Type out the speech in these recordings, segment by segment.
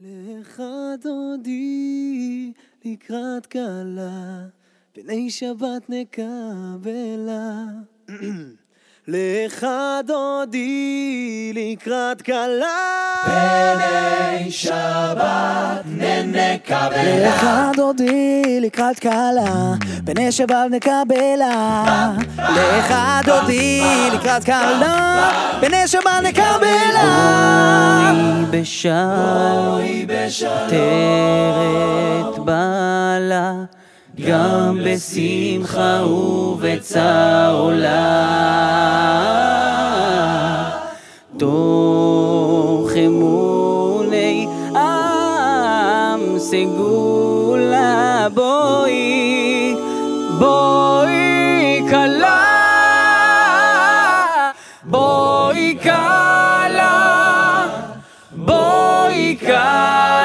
לך דודי לקראת כלה, פני שבת נקבלה. לך דודי לקראת כלה, פני שבת נקבל לך דודי לקראת כלה, בנשב אב נקבלה. לך דודי לקראת כלה, בנשב אב נקבלה. אוי בשלום, תרת בעלה, גם בשמחה ובצער עולה. תוך אמוני segula boy, boy kala, boy kala, boy kala.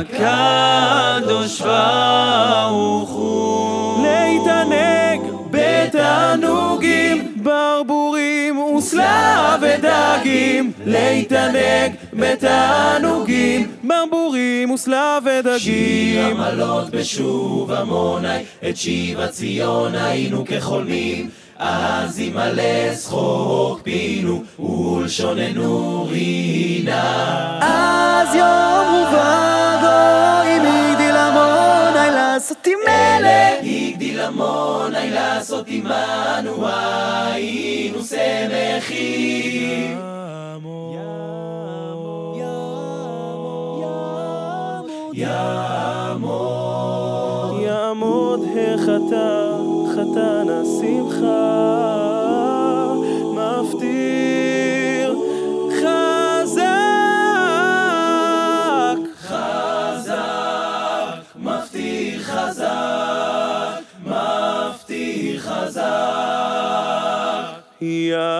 הקדוש ברוך הוא. להתענג בתענוגים, ברבורים וסלב ודגים. להתענג בתענוגים, ברבורים וסלב ודגים. שיר עמלות בשוב עמוני, את שיבת ציון היינו כחולמים. אז ימלא שחוק פינו, ולשוננו רינה. אז יאמרו עמוני לעשות עמנו, היינו שמחים. יעמוד, יעמוד. החטא, חתן השמחה, Yeah. Uh,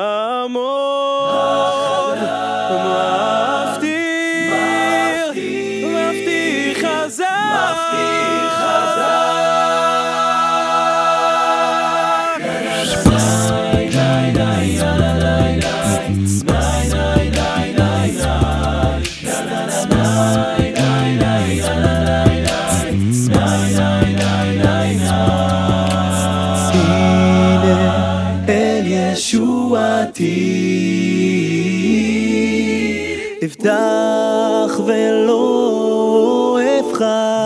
ישועתי. אפתח ולא אבחר